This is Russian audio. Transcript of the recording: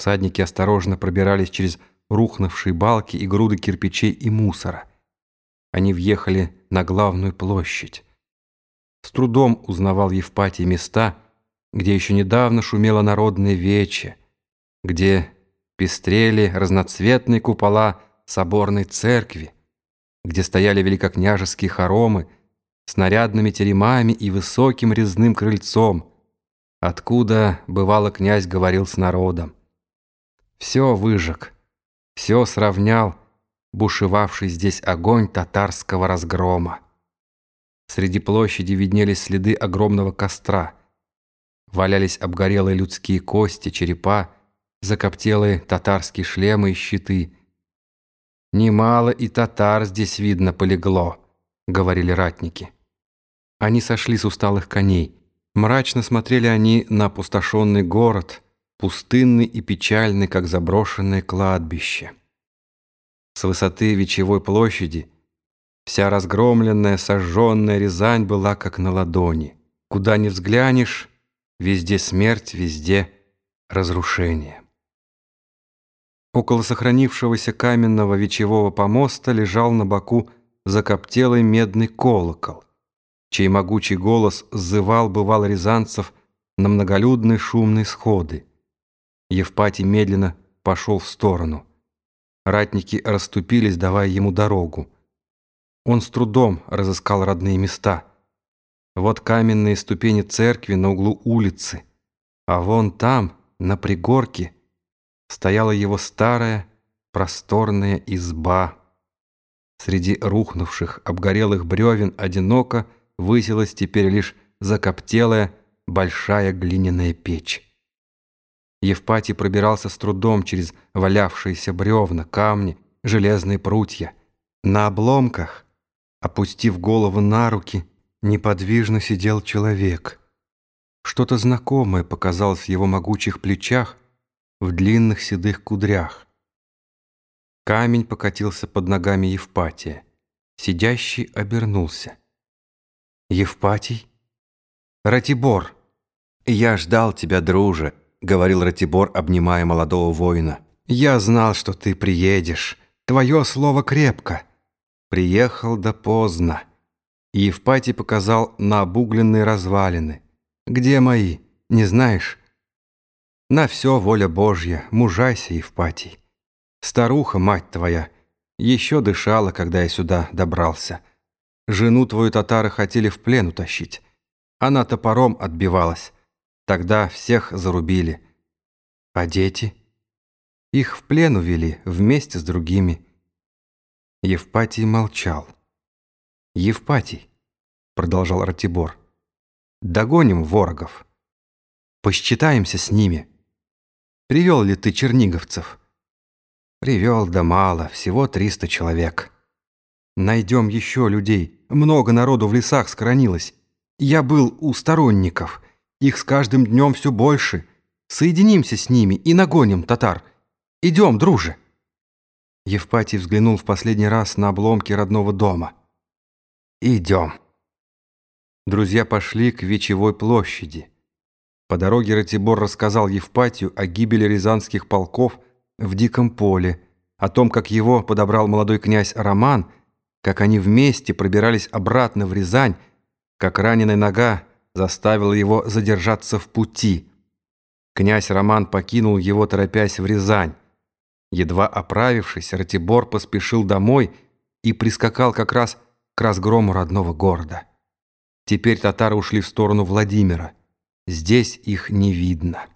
Всадники осторожно пробирались через рухнувшие балки и груды кирпичей и мусора. Они въехали на главную площадь. С трудом узнавал Евпатий места, где еще недавно шумело народное вече, где пестрели разноцветные купола соборной церкви, где стояли великокняжеские хоромы с нарядными теремами и высоким резным крыльцом, откуда, бывало, князь говорил с народом. Все выжег, все сравнял бушевавший здесь огонь татарского разгрома. Среди площади виднелись следы огромного костра. Валялись обгорелые людские кости, черепа, закоптелые татарские шлемы и щиты. «Немало и татар здесь, видно, полегло», — говорили ратники. Они сошли с усталых коней. Мрачно смотрели они на опустошенный город, пустынный и печальный, как заброшенное кладбище. С высоты Вечевой площади вся разгромленная, сожженная Рязань была как на ладони. Куда ни взглянешь, везде смерть, везде разрушение. Около сохранившегося каменного вечевого помоста лежал на боку закоптелый медный колокол, чей могучий голос зывал бывал рязанцев на многолюдные шумные сходы. Евпатий медленно пошел в сторону. Ратники расступились, давая ему дорогу. Он с трудом разыскал родные места. Вот каменные ступени церкви на углу улицы, а вон там, на пригорке, стояла его старая просторная изба. Среди рухнувших обгорелых бревен одиноко высилась теперь лишь закоптелая большая глиняная печь. Евпатий пробирался с трудом через валявшиеся бревна, камни, железные прутья. На обломках, опустив голову на руки, неподвижно сидел человек. Что-то знакомое показалось в его могучих плечах, в длинных седых кудрях. Камень покатился под ногами Евпатия. Сидящий обернулся. «Евпатий? Ратибор! Я ждал тебя, друже!» — говорил Ратибор, обнимая молодого воина. «Я знал, что ты приедешь. Твое слово крепко». Приехал да поздно. Евпатий показал на обугленные развалины. «Где мои? Не знаешь?» «На все воля Божья, мужайся, Евпатий. Старуха, мать твоя, еще дышала, когда я сюда добрался. Жену твою татары хотели в плен утащить. Она топором отбивалась». Тогда всех зарубили. А дети? Их в плен увели вместе с другими. Евпатий молчал. «Евпатий», — продолжал Ратибор, — «догоним ворогов. Посчитаемся с ними. Привел ли ты черниговцев?» «Привел, да мало, всего триста человек. Найдем еще людей, много народу в лесах скоронилось. Я был у сторонников». Их с каждым днем все больше. Соединимся с ними и нагоним татар. Идем, друже!» Евпатий взглянул в последний раз на обломки родного дома. «Идем!» Друзья пошли к Вечевой площади. По дороге Ратибор рассказал Евпатию о гибели рязанских полков в Диком поле, о том, как его подобрал молодой князь Роман, как они вместе пробирались обратно в Рязань, как раненая нога заставило его задержаться в пути. Князь Роман покинул его, торопясь в Рязань. Едва оправившись, Ратибор поспешил домой и прискакал как раз к разгрому родного города. Теперь татары ушли в сторону Владимира. Здесь их не видно.